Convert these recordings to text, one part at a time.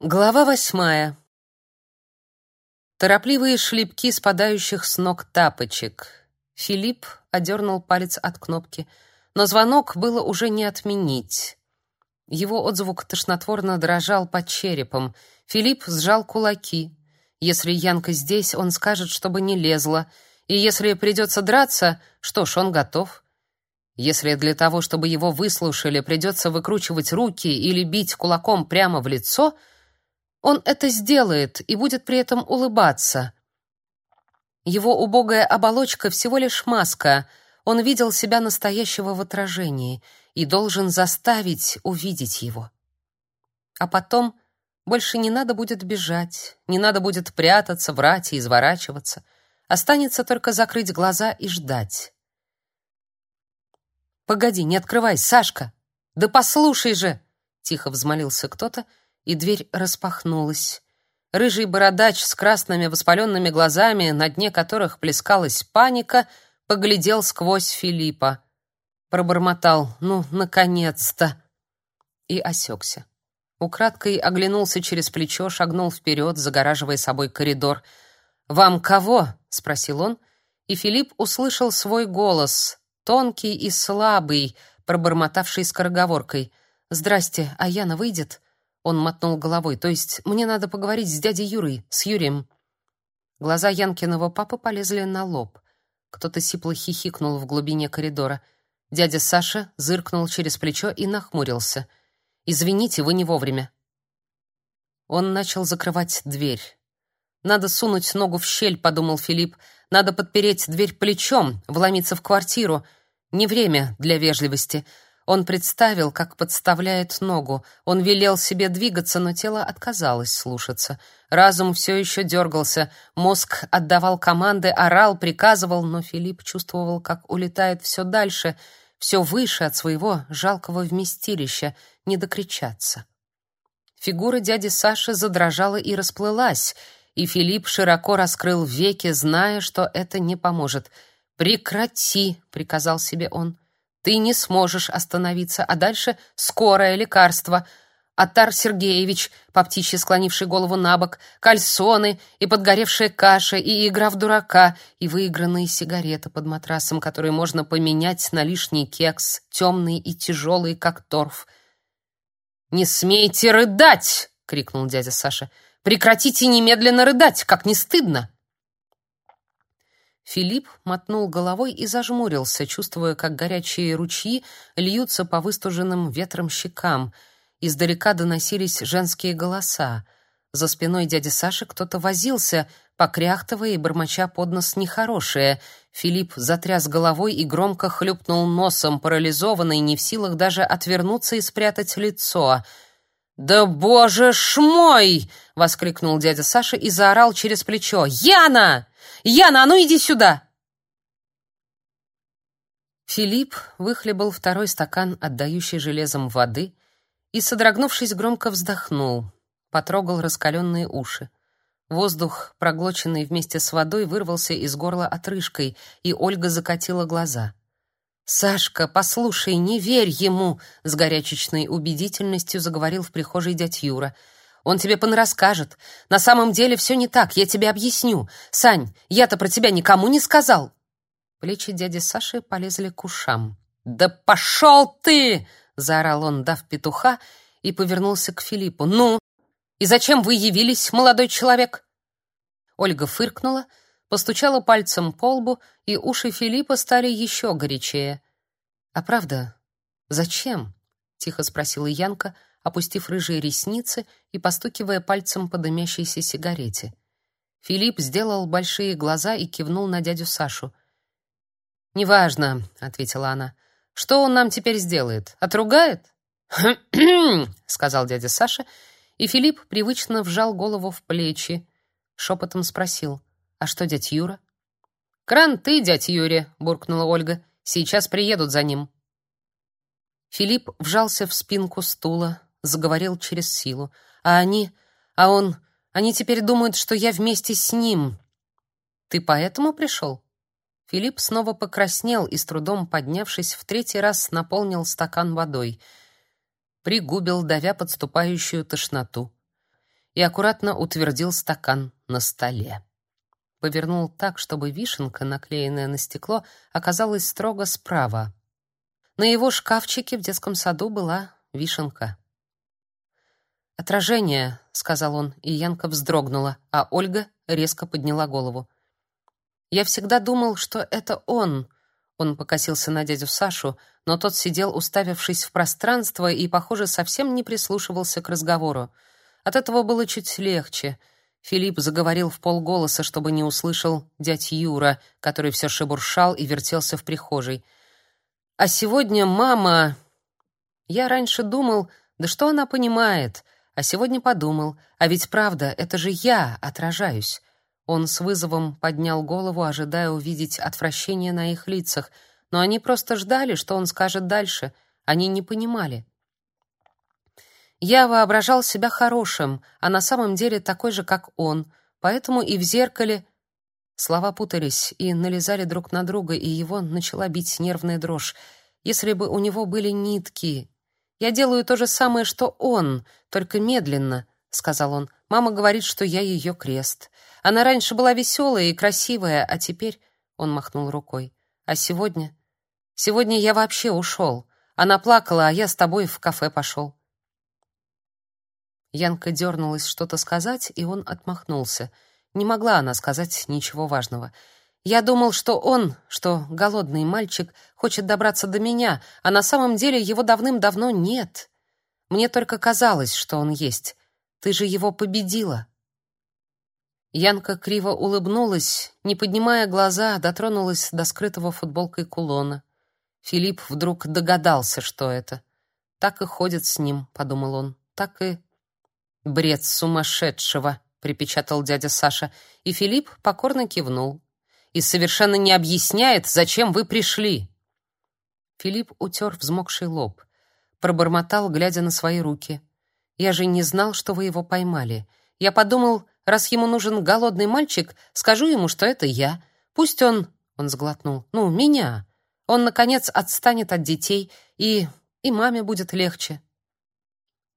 Глава восьмая. Торопливые шлепки спадающих с ног тапочек. Филипп одернул палец от кнопки, но звонок было уже не отменить. Его отзвук тошнотворно дрожал под черепом. Филипп сжал кулаки. Если Янка здесь, он скажет, чтобы не лезла, и если придется драться, что ж, он готов. Если для того, чтобы его выслушали, придется выкручивать руки или бить кулаком прямо в лицо — он это сделает и будет при этом улыбаться. Его убогая оболочка всего лишь маска. Он видел себя настоящего в отражении и должен заставить увидеть его. А потом больше не надо будет бежать, не надо будет прятаться, врать и изворачиваться. Останется только закрыть глаза и ждать. Погоди, не открывай, Сашка. Да послушай же, тихо взмолился кто-то и дверь распахнулась. Рыжий бородач с красными воспаленными глазами, на дне которых плескалась паника, поглядел сквозь Филиппа. Пробормотал «Ну, наконец-то!» и осекся. Украдкой оглянулся через плечо, шагнул вперед, загораживая собой коридор. «Вам кого?» — спросил он, и Филипп услышал свой голос, тонкий и слабый, пробормотавший скороговоркой. «Здрасте, а Яна выйдет?» Он мотнул головой. То есть мне надо поговорить с дядей Юрой, с Юрием. Глаза Янкиного папы полезли на лоб. Кто-то сипло хихикнул в глубине коридора. Дядя Саша зыркнул через плечо и нахмурился. Извините, вы не вовремя. Он начал закрывать дверь. Надо сунуть ногу в щель, подумал Филипп. Надо подпереть дверь плечом, вломиться в квартиру. Не время для вежливости. Он представил, как подставляет ногу. Он велел себе двигаться, но тело отказалось слушаться. Разум все еще дергался, мозг отдавал команды, орал, приказывал, но Филипп чувствовал, как улетает все дальше, все выше от своего жалкого вместилища, не докричаться. Фигура дяди Саши задрожала и расплылась, и Филипп широко раскрыл веки, зная, что это не поможет. «Прекрати!» — приказал себе он. Ты не сможешь остановиться, а дальше скорое лекарство. Атар Сергеевич, по птичьи склонивший голову на бок, кальсоны и подгоревшая каша, и игра в дурака, и выигранные сигареты под матрасом, которые можно поменять на лишний кекс, темный и тяжелый, как торф. «Не смейте рыдать!» — крикнул дядя Саша. «Прекратите немедленно рыдать, как не стыдно!» Филипп мотнул головой и зажмурился, чувствуя, как горячие ручьи льются по выстуженным ветром щекам. Издалека доносились женские голоса. За спиной дяди Саши кто-то возился, покряхтывая и бормоча под нос нехорошее. Филипп затряс головой и громко хлюпнул носом, парализованный, не в силах даже отвернуться и спрятать лицо. «Да боже ж мой!» — воскликнул дядя Саша и заорал через плечо. «Яна!» Яна, а ну иди сюда!» Филипп выхлебал второй стакан, отдающий железом воды, и, содрогнувшись, громко вздохнул, потрогал раскаленные уши. Воздух, проглоченный вместе с водой, вырвался из горла отрыжкой, и Ольга закатила глаза. «Сашка, послушай, не верь ему!» — с горячечной убедительностью заговорил в прихожей дядь Юра — он тебе понарасскажет. На самом деле все не так, я тебе объясню. Сань, я-то про тебя никому не сказал. Плечи дяди Саши полезли к ушам. Да пошел ты, заорал он, дав петуха, и повернулся к Филиппу. Ну, и зачем вы явились, молодой человек? Ольга фыркнула, постучала пальцем по лбу, и уши Филиппа стали еще горячее. А правда, зачем? тихо спросила Янка, опустив рыжие ресницы и постукивая пальцем по дымящейся сигарете. Филипп сделал большие глаза и кивнул на дядю Сашу. «Неважно», — ответила она. «Что он нам теперь сделает? Отругает?» сказал дядя Саша, и Филипп привычно вжал голову в плечи. Шепотом спросил. «А что, дядь Юра?» «Кранты, дядь Юрия», — буркнула Ольга. «Сейчас приедут за ним». Филипп вжался в спинку стула, заговорил через силу. А они, а он, они теперь думают, что я вместе с ним. Ты поэтому пришел?» Филипп снова покраснел и с трудом поднявшись в третий раз наполнил стакан водой. Пригубил, давя подступающую тошноту. и аккуратно утвердил стакан на столе. Повернул так, чтобы вишенка, наклеенная на стекло, оказалась строго справа. На его шкафчике в детском саду была вишенка. «Отражение», — сказал он, и Янка вздрогнула, а Ольга резко подняла голову. «Я всегда думал, что это он», — он покосился на дядю Сашу, но тот сидел, уставившись в пространство, и, похоже, совсем не прислушивался к разговору. От этого было чуть легче. Филипп заговорил в полголоса, чтобы не услышал дядь Юра, который все шебуршал и вертелся в прихожей. «А сегодня мама...» Я раньше думал, да что она понимает, а сегодня подумал, а ведь правда, это же я отражаюсь. Он с вызовом поднял голову, ожидая увидеть отвращение на их лицах, но они просто ждали, что он скажет дальше. Они не понимали. Я воображал себя хорошим, а на самом деле такой же, как он, поэтому и в зеркале слова путались и налезали друг на друга, и его начала бить нервная дрожь. Если бы у него были нитки, я делаю то же самое, что он, только медленно, сказал он. Мама говорит, что я ее крест. Она раньше была веселая и красивая, а теперь он махнул рукой. А сегодня? Сегодня я вообще ушел. Она плакала, а я с тобой в кафе пошел. Янка дернулась что-то сказать, и он отмахнулся. Не могла она сказать ничего важного. Я думал, что он, что голодный мальчик, хочет добраться до меня, а на самом деле его давным-давно нет. Мне только казалось, что он есть. Ты же его победила. Янка криво улыбнулась, не поднимая глаза, дотронулась до скрытого футболкой кулона. Филипп вдруг догадался, что это. Так и ходит с ним, подумал он. Так и бред сумасшедшего, припечатал дядя Саша, и Филипп покорно кивнул. И совершенно не объясняет, зачем вы пришли. Филипп утер взмокший лоб, пробормотал, глядя на свои руки. Я же не знал, что вы его поймали. Я подумал, раз ему нужен голодный мальчик, скажу ему, что это я. Пусть он, он сглотнул. Ну, меня. Он наконец отстанет от детей, и и маме будет легче.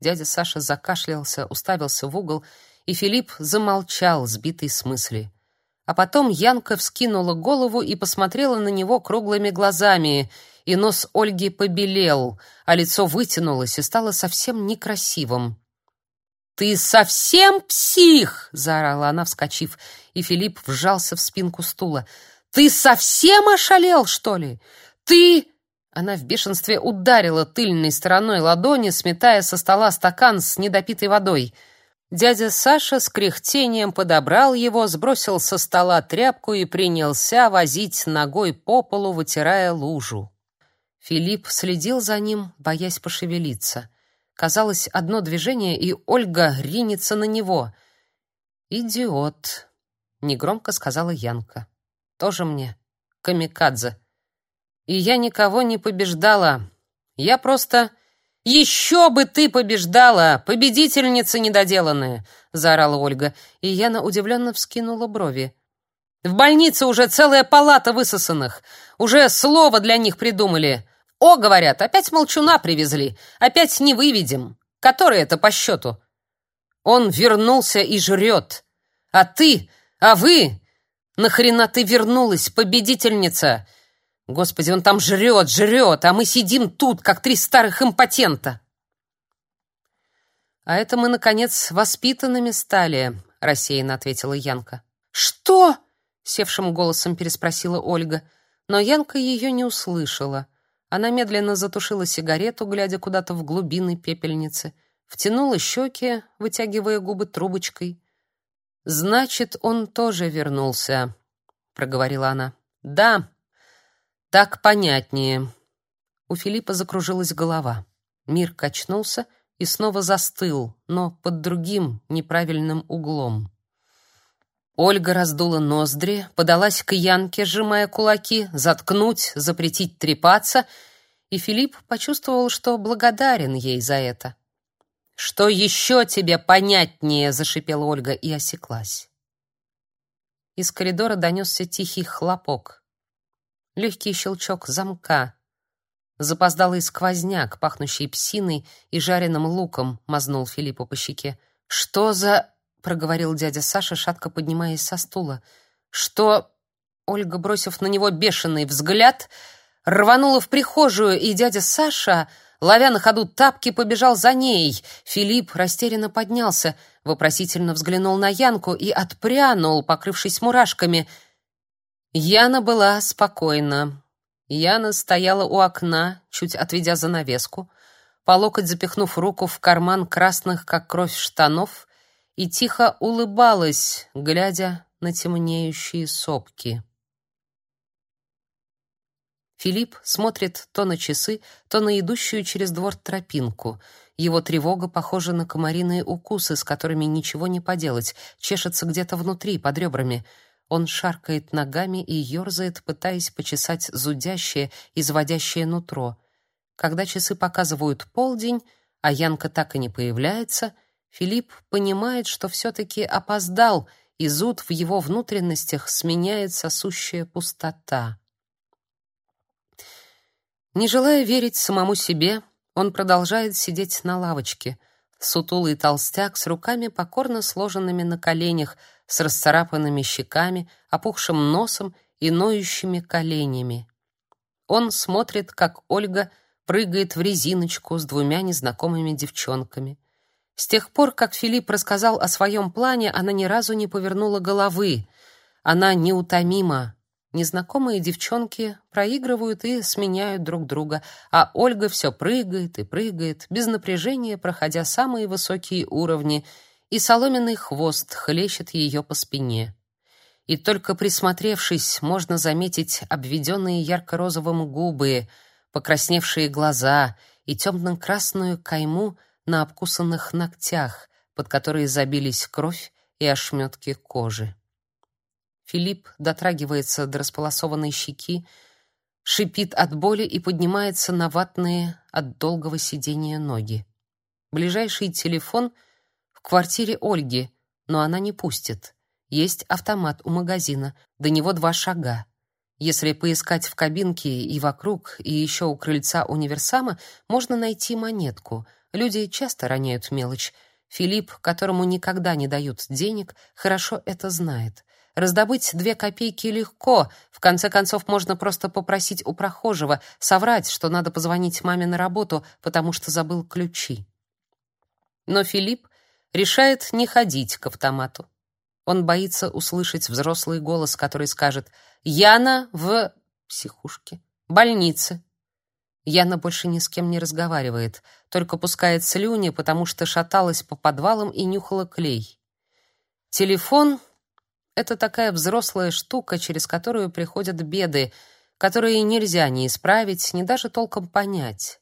Дядя Саша закашлялся, уставился в угол, и Филипп замолчал, сбитый с мысли. А потом Янка вскинула голову и посмотрела на него круглыми глазами, и нос Ольги побелел, а лицо вытянулось и стало совсем некрасивым. «Ты совсем псих!» — заорала она, вскочив, и Филипп вжался в спинку стула. Ты совсем ошалел, что ли? Ты Она в бешенстве ударила тыльной стороной ладони, сметая со стола стакан с недопитой водой. Дядя Саша с кряхтением подобрал его, сбросил со стола тряпку и принялся возить ногой по полу, вытирая лужу. Филипп следил за ним, боясь пошевелиться. Казалось, одно движение, и Ольга ринется на него. «Идиот», — негромко сказала Янка. Тоже мне камикадзе. И я никого не побеждала. Я просто «Еще бы ты побеждала, победительница недоделанная!» — заорала Ольга, и Яна удивленно вскинула брови. «В больнице уже целая палата высосанных. Уже слово для них придумали. О, говорят, опять молчуна привезли. Опять не выведем. Который это по счету?» Он вернулся и жрет. А ты, а вы Нахрена ты вернулась, победительница? Господи, он там жрет, жрет, а мы сидим тут, как три старых импотента. А это мы наконец воспитанными стали, рассеянно ответила Янка. Что? севшим голосом переспросила Ольга, но Янка ее не услышала. Она медленно затушила сигарету, глядя куда-то в глубины пепельницы, втянула щеки, вытягивая губы трубочкой. Значит, он тоже вернулся, проговорила она. Да. Так понятнее. У Филиппа закружилась голова. Мир качнулся и снова застыл, но под другим неправильным углом. Ольга раздула ноздри, подалась к Янке, сжимая кулаки, заткнуть, запретить трепаться, и Филипп почувствовал, что благодарен ей за это. Что еще тебе понятнее, зашипела Ольга и осеклась. Из коридора донесся тихий хлопок. Легкий щелчок замка. Запоздалый сквозняк, пахнущий псиной и жареным луком, мазнул Филиппу по щеке. «Что за...» — проговорил дядя Саша, шатко поднимаясь со стула. «Что...» Ольга, бросив на него бешеный взгляд, рванула в прихожую, и дядя Саша, ловя на ходу тапки, побежал за ней. Филипп растерянно поднялся, вопросительно взглянул на Янку и отпрянул, покрывшись мурашками. Яна была спокойна. Яна стояла у окна, чуть отведя занавеску, по локоть запихнув руку в карман красных, как кровь, штанов, и тихо улыбалась, глядя на темнеющие сопки. Филипп смотрит то на часы, то на идущую через двор тропинку. Его тревога похожа на комариные укусы, с которыми ничего не поделать, чешется где-то внутри, под ребрами. Он шаркает ногами и ерзает, пытаясь почесать зудящее, изводящее нутро — когда часы показывают полдень, а Янка так и не появляется, Филипп понимает, что все-таки опоздал, и зуд в его внутренностях сменяет сосущая пустота. Не желая верить самому себе, он продолжает сидеть на лавочке, сутулый толстяк с руками покорно сложенными на коленях, с расцарапанными щеками, опухшим носом и ноющими коленями. Он смотрит, как Ольга прыгает в резиночку с двумя незнакомыми девчонками. С тех пор, как Филипп рассказал о своем плане, она ни разу не повернула головы. Она неутомима. Незнакомые девчонки проигрывают и сменяют друг друга, а Ольга все прыгает и прыгает, без напряжения проходя самые высокие уровни, и соломенный хвост хлещет ее по спине. И только присмотревшись, можно заметить обведенные ярко-розовым губы — покрасневшие глаза и темно-красную кайму на обкусанных ногтях, под которые забились кровь и ошметки кожи. Филипп дотрагивается до располосованной щеки, шипит от боли и поднимается на ватные от долгого сидения ноги. Ближайший телефон в квартире Ольги, но она не пустит. Есть автомат у магазина, до него два шага. Если поискать в кабинке и вокруг, и еще у крыльца универсама, можно найти монетку. Люди часто роняют мелочь. Филипп, которому никогда не дают денег, хорошо это знает. Раздобыть две копейки легко. В конце концов, можно просто попросить у прохожего, соврать, что надо позвонить маме на работу, потому что забыл ключи. Но Филипп решает не ходить к автомату. Он боится услышать взрослый голос, который скажет «Яна в психушке, больнице». Яна больше ни с кем не разговаривает, только пускает слюни, потому что шаталась по подвалам и нюхала клей. Телефон — это такая взрослая штука, через которую приходят беды, которые нельзя ни исправить, ни даже толком понять.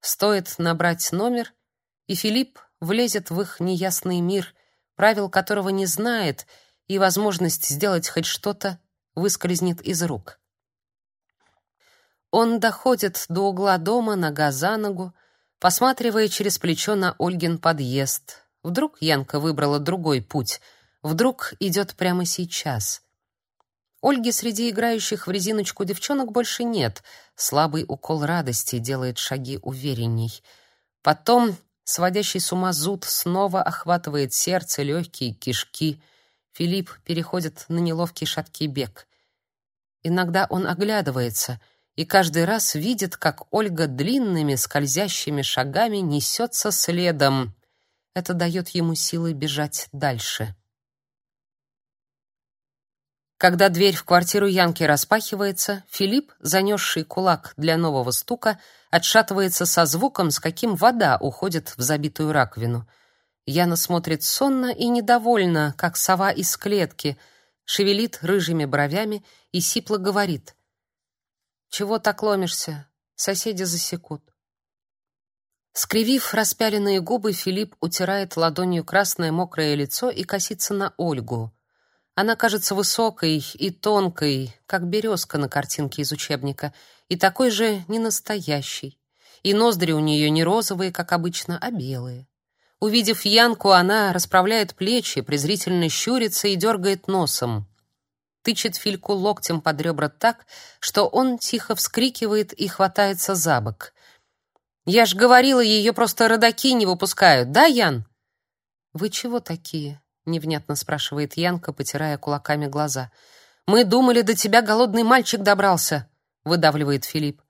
Стоит набрать номер, и Филипп влезет в их неясный мир, правил которого не знает, и возможность сделать хоть что-то выскользнет из рук. Он доходит до угла дома нога за ногу, посматривая через плечо на Ольгин подъезд. Вдруг Янка выбрала другой путь, вдруг идет прямо сейчас. Ольги среди играющих в резиночку девчонок больше нет. Слабый укол радости делает шаги уверенней. Потом Сводящий с ума зуд снова охватывает сердце, легкие, кишки. Филипп переходит на неловкий шаткий бег. Иногда он оглядывается и каждый раз видит, как Ольга длинными скользящими шагами несется следом. Это дает ему силы бежать дальше. Когда дверь в квартиру Янки распахивается, Филипп, занесший кулак для нового стука, отшатывается со звуком, с каким вода уходит в забитую раковину. Яна смотрит сонно и недовольно, как сова из клетки, шевелит рыжими бровями и сипло говорит: "Чего так ломишься? Соседи засекут". Скривив распяленные губы, Филипп утирает ладонью красное мокрое лицо и косится на Ольгу. Она кажется высокой и тонкой, как березка на картинке из учебника, и такой же ненастоящей. И ноздри у нее не розовые, как обычно, а белые. Увидев Янку, она расправляет плечи, презрительно щурится и дергает носом. Тычет Фильку локтем под ребра так, что он тихо вскрикивает и хватается за бок. «Я ж говорила, ее просто родаки не выпускают, да, Ян?» Вы чего такие? Невнятно спрашивает Янка, потирая кулаками глаза. Мы думали, до тебя голодный мальчик добрался, выдавливает Филипп.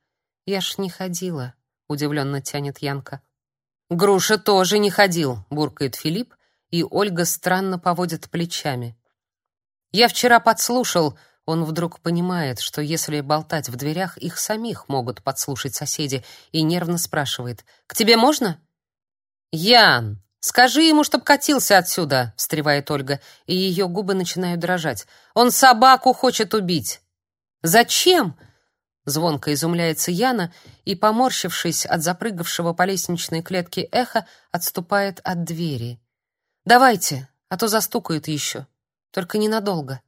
Я ж не ходила, удивленно тянет Янка. Груша тоже не ходил, буркает Филипп, и Ольга странно поводит плечами. Я вчера подслушал, он вдруг понимает, что если болтать в дверях, их самих могут подслушать соседи, и нервно спрашивает: "К тебе можно?" "Ян, скажи ему, чтоб катился отсюда", встревает Ольга, и ее губы начинают дрожать. "Он собаку хочет убить". "Зачем?" Звонко изумляется Яна и, поморщившись от запрыгавшего по лестничной клетке эха, отступает от двери. «Давайте, а то застукают еще. Только ненадолго».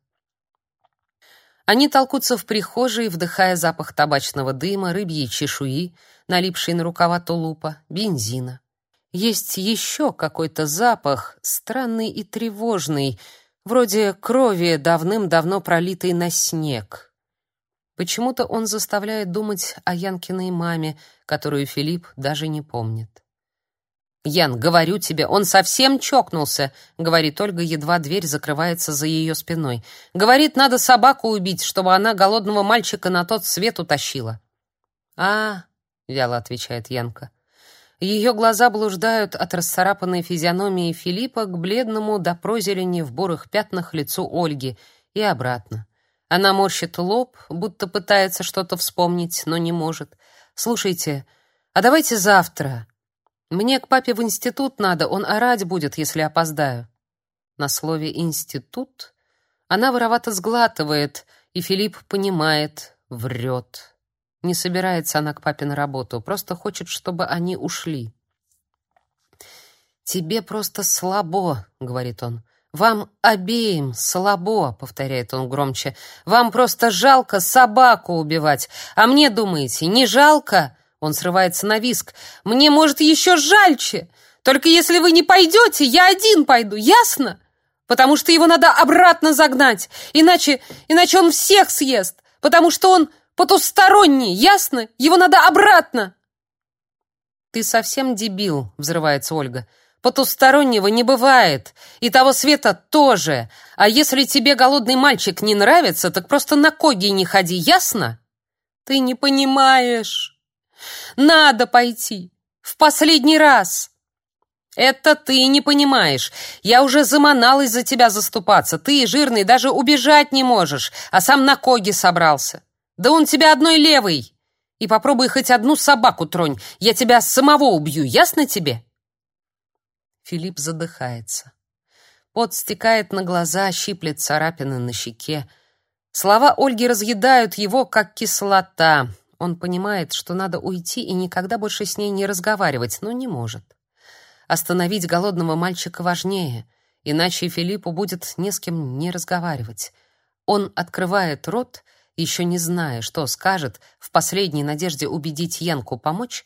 Они толкутся в прихожей, вдыхая запах табачного дыма, рыбьей чешуи, налипшей на рукава тулупа, бензина. Есть еще какой-то запах, странный и тревожный, вроде крови, давным-давно пролитой на снег. Почему-то он заставляет думать о Янкиной маме, которую Филипп даже не помнит. «Ян, говорю тебе, он совсем чокнулся», — говорит Ольга, едва дверь закрывается за ее спиной. «Говорит, надо собаку убить, чтобы она голодного мальчика на тот свет утащила». «А, — вяло отвечает Янка. Ее глаза блуждают от расцарапанной физиономии Филиппа к бледному до прозелени в бурых пятнах лицу Ольги и обратно. Она морщит лоб, будто пытается что-то вспомнить, но не может. Слушайте, а давайте завтра. Мне к папе в институт надо, он орать будет, если опоздаю. На слове институт она воровато сглатывает, и Филипп понимает, врет. Не собирается она к папе на работу, просто хочет, чтобы они ушли. Тебе просто слабо, говорит он. Вам обеим слабо, повторяет он громче. Вам просто жалко собаку убивать. А мне, думаете, не жалко? Он срывается на виск. Мне, может, еще жальче. Только если вы не пойдете, я один пойду, ясно? Потому что его надо обратно загнать, иначе иначе он всех съест, потому что он потусторонний, ясно? Его надо обратно. Ты совсем дебил, взрывается Ольга. Потустороннего не бывает, и того света тоже. А если тебе голодный мальчик не нравится, так просто на коги не ходи, ясно? Ты не понимаешь. Надо пойти. В последний раз. Это ты не понимаешь. Я уже заманалась за тебя заступаться. Ты, жирный, даже убежать не можешь, а сам на коги собрался. Да он тебя одной левой. И попробуй хоть одну собаку тронь, я тебя самого убью, ясно тебе? Филипп задыхается. Пот стекает на глаза, щиплет царапины на щеке. Слова Ольги разъедают его, как кислота. Он понимает, что надо уйти и никогда больше с ней не разговаривать, но не может. Остановить голодного мальчика важнее, иначе Филиппу будет не с кем не разговаривать. Он открывает рот, еще не зная, что скажет, в последней надежде убедить Янку помочь,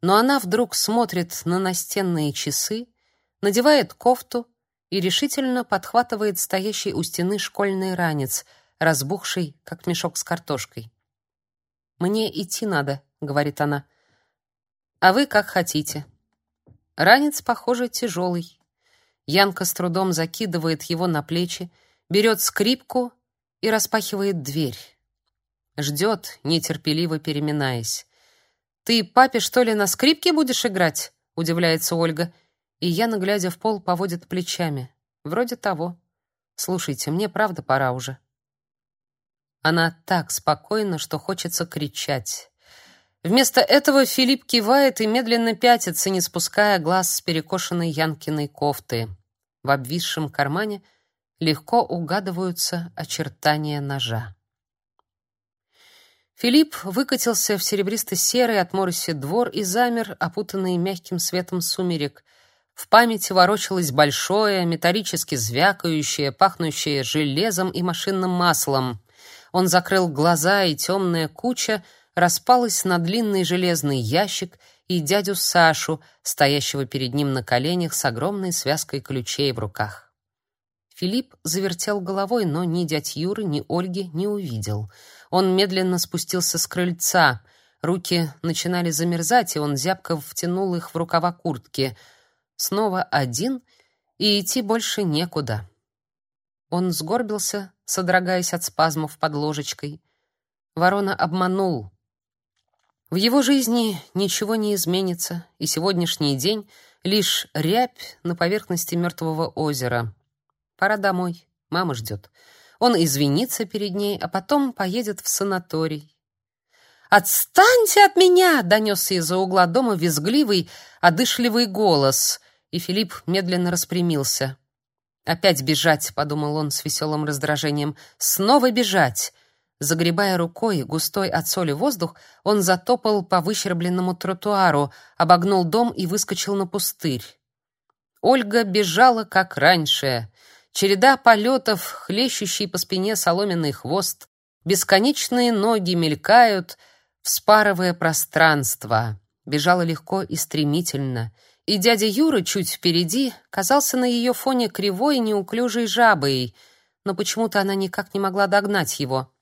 но она вдруг смотрит на настенные часы, надевает кофту и решительно подхватывает стоящий у стены школьный ранец, разбухший, как мешок с картошкой. «Мне идти надо», — говорит она. «А вы как хотите». Ранец, похоже, тяжелый. Янка с трудом закидывает его на плечи, берет скрипку и распахивает дверь. Ждет, нетерпеливо переминаясь. «Ты папе, что ли, на скрипке будешь играть?» — удивляется Ольга. — и Яна, глядя в пол, поводит плечами. Вроде того. Слушайте, мне правда пора уже. Она так спокойна, что хочется кричать. Вместо этого Филипп кивает и медленно пятится, не спуская глаз с перекошенной Янкиной кофты. В обвисшем кармане легко угадываются очертания ножа. Филипп выкатился в серебристо-серый от мороси двор и замер, опутанный мягким светом сумерек — в памяти ворочалось большое, металлически звякающее, пахнущее железом и машинным маслом. Он закрыл глаза, и темная куча распалась на длинный железный ящик и дядю Сашу, стоящего перед ним на коленях с огромной связкой ключей в руках. Филипп завертел головой, но ни дядь Юры, ни Ольги не увидел. Он медленно спустился с крыльца. Руки начинали замерзать, и он зябко втянул их в рукава куртки — снова один и идти больше некуда. Он сгорбился, содрогаясь от спазмов под ложечкой. Ворона обманул. В его жизни ничего не изменится, и сегодняшний день — лишь рябь на поверхности мертвого озера. Пора домой, мама ждет. Он извинится перед ней, а потом поедет в санаторий. «Отстаньте от меня!» — донесся из-за угла дома визгливый, одышливый голос, и Филипп медленно распрямился. «Опять бежать!» — подумал он с веселым раздражением. «Снова бежать!» Загребая рукой густой от соли воздух, он затопал по выщербленному тротуару, обогнул дом и выскочил на пустырь. Ольга бежала, как раньше. Череда полетов, хлещущий по спине соломенный хвост, бесконечные ноги мелькают, вспарывая пространство. Бежала легко и стремительно. И дядя Юра чуть впереди казался на ее фоне кривой неуклюжей жабой, но почему-то она никак не могла догнать его.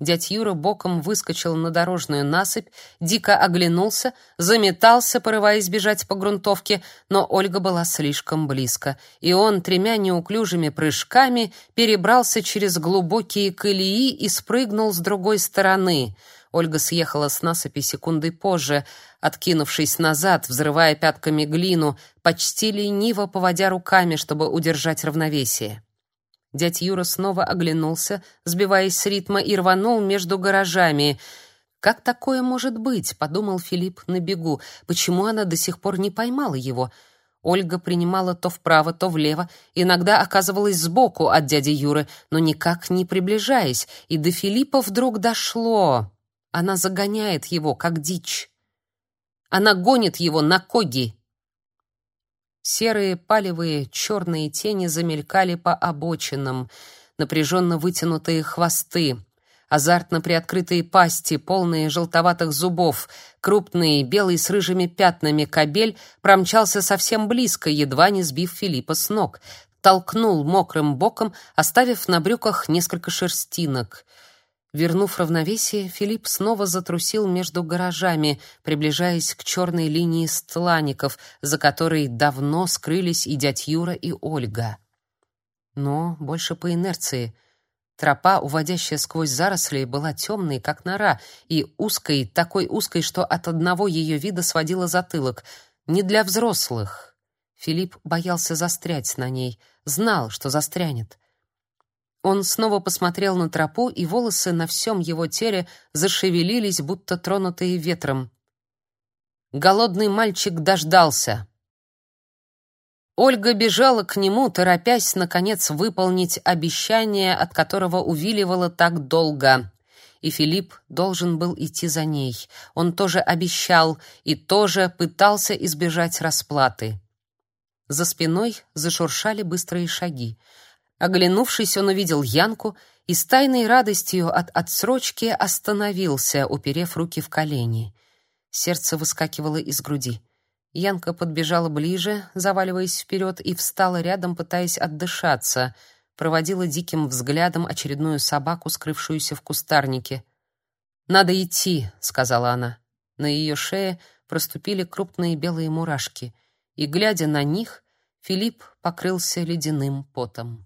Дядь Юра боком выскочил на дорожную насыпь, дико оглянулся, заметался, порываясь бежать по грунтовке, но Ольга была слишком близко, и он тремя неуклюжими прыжками перебрался через глубокие колеи и спрыгнул с другой стороны. Ольга съехала с насыпи секундой позже, откинувшись назад, взрывая пятками глину, почти лениво поводя руками, чтобы удержать равновесие. Дядь Юра снова оглянулся, сбиваясь с ритма, и рванул между гаражами. «Как такое может быть?» — подумал Филипп на бегу. «Почему она до сих пор не поймала его?» Ольга принимала то вправо, то влево, иногда оказывалась сбоку от дяди Юры, но никак не приближаясь, и до Филиппа вдруг дошло. Она загоняет его, как дичь. Она гонит его на коги. Серые, палевые, черные тени замелькали по обочинам, напряженно вытянутые хвосты, азартно приоткрытые пасти, полные желтоватых зубов, крупный, белый с рыжими пятнами кобель промчался совсем близко, едва не сбив Филиппа с ног, толкнул мокрым боком, оставив на брюках несколько шерстинок — Вернув равновесие, Филипп снова затрусил между гаражами, приближаясь к черной линии стланников, за которой давно скрылись и дядь Юра, и Ольга. Но больше по инерции. Тропа, уводящая сквозь заросли, была темной, как нора, и узкой, такой узкой, что от одного ее вида сводила затылок. Не для взрослых. Филипп боялся застрять на ней, знал, что застрянет. Он снова посмотрел на тропу, и волосы на всем его теле зашевелились, будто тронутые ветром. Голодный мальчик дождался. Ольга бежала к нему, торопясь наконец выполнить обещание, от которого увиливала так долго. И Филипп должен был идти за ней. Он тоже обещал и тоже пытался избежать расплаты. За спиной зашуршали быстрые шаги. Оглянувшись, он увидел Янку и с тайной радостью от отсрочки остановился, уперев руки в колени. Сердце выскакивало из груди. Янка подбежала ближе, заваливаясь вперед, и встала рядом, пытаясь отдышаться. Проводила диким взглядом очередную собаку, скрывшуюся в кустарнике. «Надо идти», — сказала она. На ее шее проступили крупные белые мурашки, и, глядя на них, Филипп покрылся ледяным потом.